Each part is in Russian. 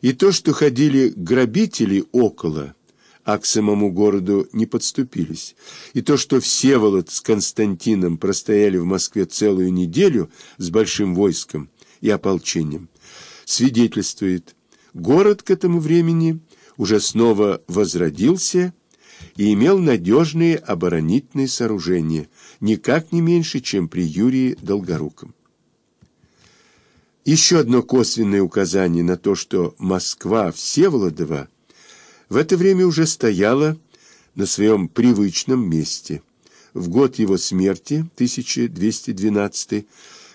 И то, что ходили грабители около, а к самому городу не подступились, и то, что Всеволод с Константином простояли в Москве целую неделю с большим войском и ополчением, свидетельствует, город к этому времени уже снова возродился и имел надежные оборонительные сооружения, никак не меньше, чем при Юрии Долгоруком. Еще одно косвенное указание на то, что Москва Всеволодова в это время уже стояла на своем привычном месте. В год его смерти, 1212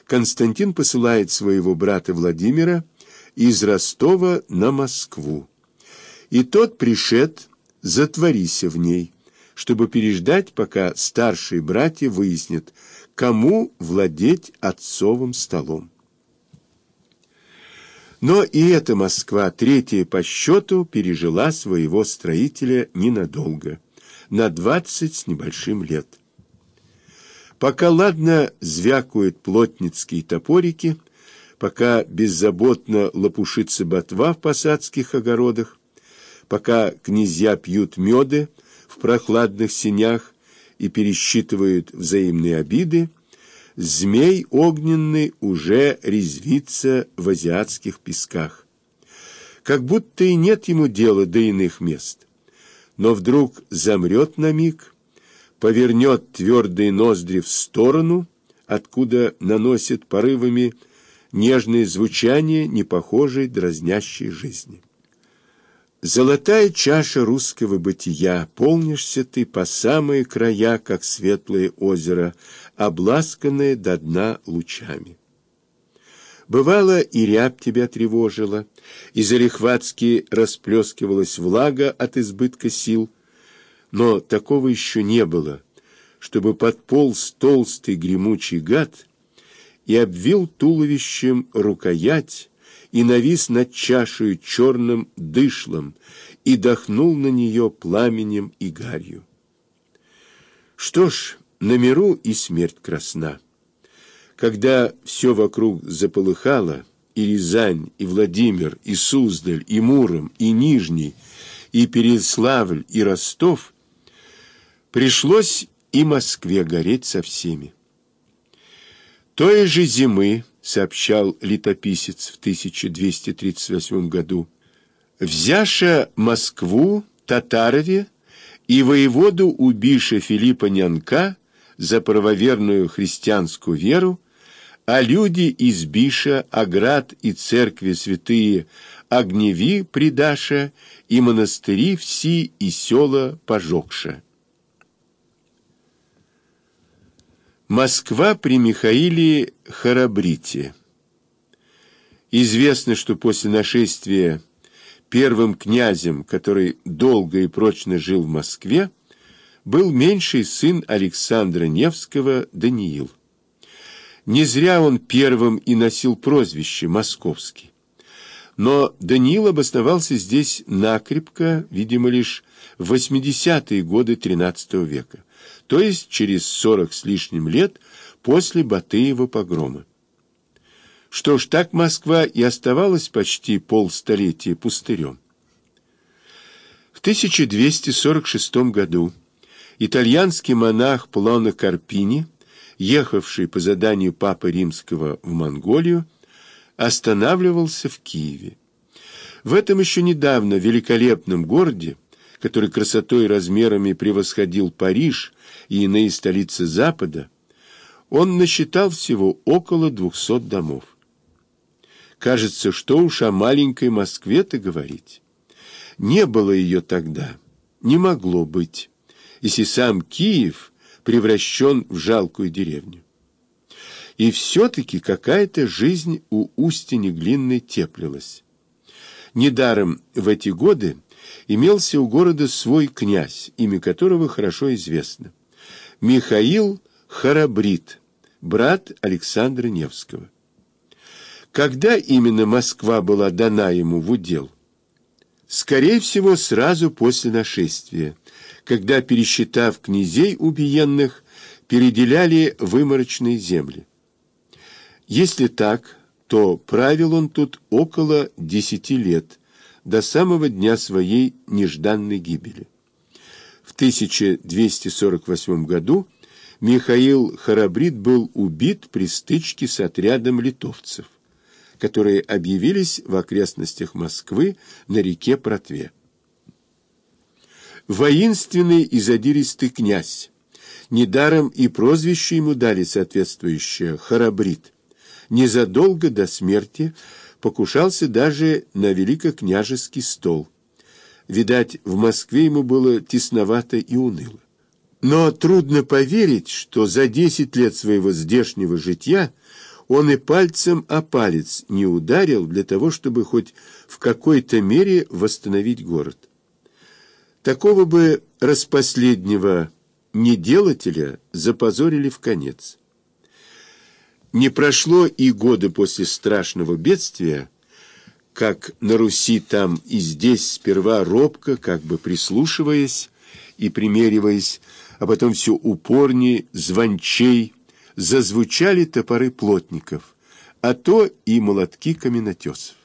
Константин посылает своего брата Владимира из Ростова на Москву. И тот пришед, затворися в ней, чтобы переждать, пока старшие братья выяснят, кому владеть отцовым столом. Но и эта Москва, третья по счету, пережила своего строителя ненадолго, на двадцать с небольшим лет. Пока ладно звякают плотницкие топорики, пока беззаботно лопушится ботва в посадских огородах, пока князья пьют меды в прохладных сенях и пересчитывают взаимные обиды, змей огненный уже резвится в азиатских песках. Как будто и нет ему дела до иных мест. Но вдруг замрет на миг, повернет твердые ноздри в сторону, откуда наносит порывами нежное звучание непохожей дразнящей жизни. Золотая чаша русского бытия, полнишься ты по самые края, как светлое озеро, обласканное до дна лучами. Бывало, и рябь тебя тревожила, и зарехватски расплескивалась влага от избытка сил, но такого еще не было, чтобы подполз толстый гремучий гад и обвил туловищем рукоять, и навис над чашей черным дышлом и дохнул на нее пламенем и гарью. Что ж, на миру и смерть красна. Когда все вокруг заполыхало, и Рязань, и Владимир, и Суздаль, и Муром, и Нижний, и Переславль, и Ростов, пришлось и Москве гореть со всеми. Той же зимы сообщал летописец в 1238 году, взяша Москву, Татарове и воеводу убиша Филиппа Нянка за правоверную христианскую веру, а люди из Биша, Аград и церкви святые Огневи придаша и монастыри все и села пожогша. Москва при Михаиле Харабрите. Известно, что после нашествия первым князем, который долго и прочно жил в Москве, был меньший сын Александра Невского Даниил. Не зря он первым и носил прозвище «Московский». Но Даниил обосновался здесь накрепко, видимо, лишь в 80-е годы XIII века то есть через сорок с лишним лет после Батыева погрома. Что ж, так Москва и оставалась почти полстолетия пустырем. В 1246 году итальянский монах Плано Карпини, ехавший по заданию Папы Римского в Монголию, останавливался в Киеве. В этом еще недавно великолепном городе который красотой и размерами превосходил Париж и иные столицы Запада, он насчитал всего около двухсот домов. Кажется, что уж о маленькой Москве-то говорить. Не было ее тогда, не могло быть, если сам Киев превращен в жалкую деревню. И все-таки какая-то жизнь у Устья-Неглинной теплилась. Недаром в эти годы имелся у города свой князь, имя которого хорошо известно. Михаил Харабрит, брат Александра Невского. Когда именно Москва была дана ему в удел? Скорее всего, сразу после нашествия, когда, пересчитав князей убиенных, переделяли выморочные земли. Если так, то правил он тут около десяти лет – до самого дня своей нежданной гибели. В 1248 году Михаил Харабрид был убит при стычке с отрядом литовцев, которые объявились в окрестностях Москвы на реке Протве. Воинственный и задиристый князь, недаром и прозвище ему дали соответствующее «Харабрид», незадолго до смерти покушался даже на великокняжеский стол. Видать, в Москве ему было тесновато и уныло. Но трудно поверить, что за десять лет своего здешнего житья он и пальцем о палец не ударил для того, чтобы хоть в какой-то мере восстановить город. Такого бы распоследнего неделателя запозорили в конец. Не прошло и года после страшного бедствия, как на Руси там и здесь сперва робко, как бы прислушиваясь и примериваясь, а потом все упорней, звончей, зазвучали топоры плотников, а то и молотки каменотесов.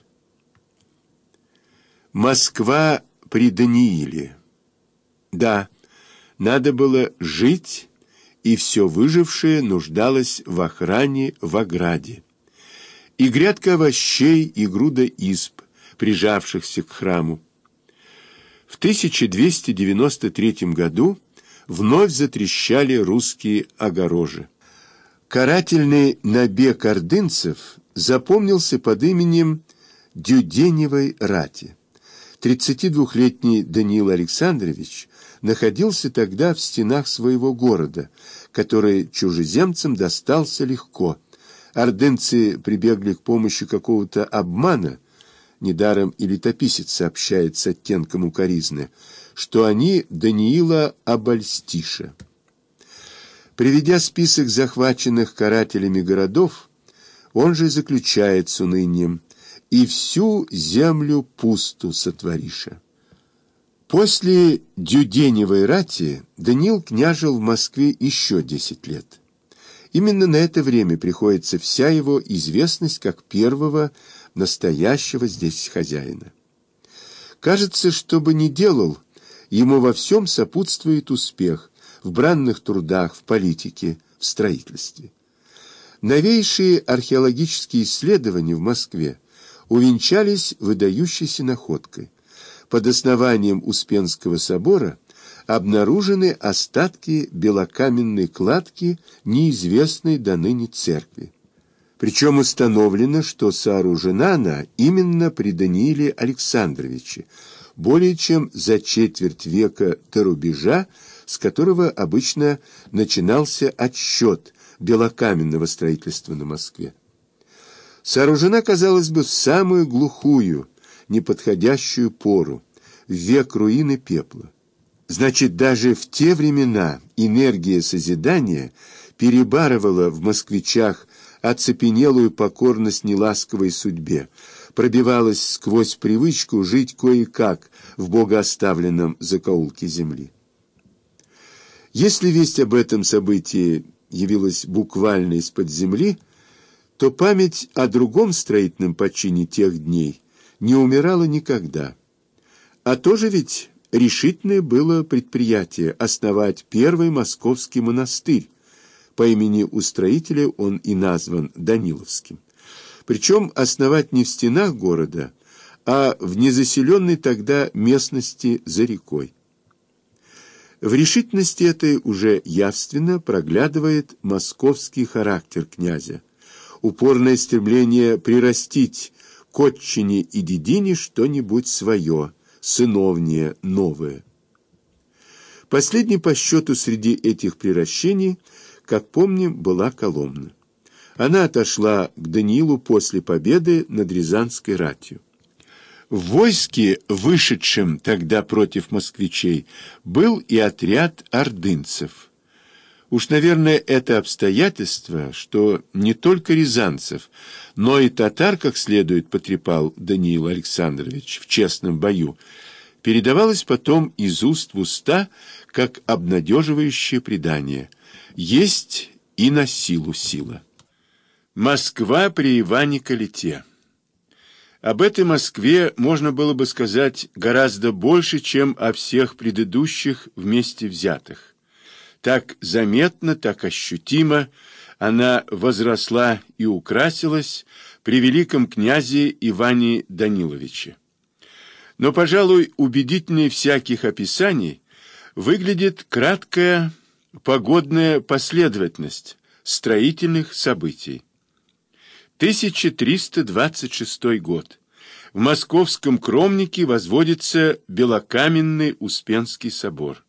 Москва при Данииле. Да, надо было жить, и все выжившее нуждалось в охране в ограде. И грядка овощей, и груда изб, прижавшихся к храму. В 1293 году вновь затрещали русские огорожи. Карательный набег ордынцев запомнился под именем Дюденевой рати. 32-летний Даниил Александрович находился тогда в стенах своего города, который чужеземцам достался легко. Ордынцы прибегли к помощи какого-то обмана, недаром и летописец сообщает с оттенком укоризны, что они Даниила обольстиша. Приведя список захваченных карателями городов, он же заключает с унынием «И всю землю пусту сотвориша». После Дюденевой рати Даниил княжил в Москве еще десять лет. Именно на это время приходится вся его известность как первого настоящего здесь хозяина. Кажется, что бы ни делал, ему во всем сопутствует успех в бранных трудах, в политике, в строительстве. Новейшие археологические исследования в Москве увенчались выдающейся находкой – под основанием Успенского собора обнаружены остатки белокаменной кладки неизвестной до ныне церкви. Причем установлено, что сооружена она именно при Данииле Александровиче, более чем за четверть века до рубежа, с которого обычно начинался отсчет белокаменного строительства на Москве. Сооружена, казалось бы, в самую глухую, неподходящую пору, в век руины пепла. Значит, даже в те времена энергия созидания перебарывала в москвичах оцепенелую покорность неласковой судьбе, пробивалась сквозь привычку жить кое-как в богооставленном закоулке земли. Если весть об этом событии явилась буквально из-под земли, то память о другом строительном почине тех дней не умирала никогда. А тоже ведь решительное было предприятие основать первый московский монастырь. По имени устроителя он и назван Даниловским. Причем основать не в стенах города, а в незаселенной тогда местности за рекой. В решительности этой уже явственно проглядывает московский характер князя, упорное стремление прирастить к отчине и дедине что-нибудь свое, сыновнее, новое. Последней по счету среди этих приращений, как помним, была Коломна. Она отошла к Даниилу после победы над Рязанской ратью. В войске, вышедшем тогда против москвичей, был и отряд ордынцев – Уж, наверное, это обстоятельство, что не только рязанцев, но и татар, как следует потрепал Даниил Александрович в честном бою, передавалось потом из уст в уста, как обнадеживающее предание. Есть и на силу сила. Москва при Иване Калите. Об этой Москве можно было бы сказать гораздо больше, чем о всех предыдущих вместе взятых. Так заметно, так ощутимо она возросла и украсилась при великом князе Иване Даниловиче. Но, пожалуй, убедительнее всяких описаний выглядит краткая погодная последовательность строительных событий. 1326 год. В московском Кромнике возводится белокаменный Успенский собор.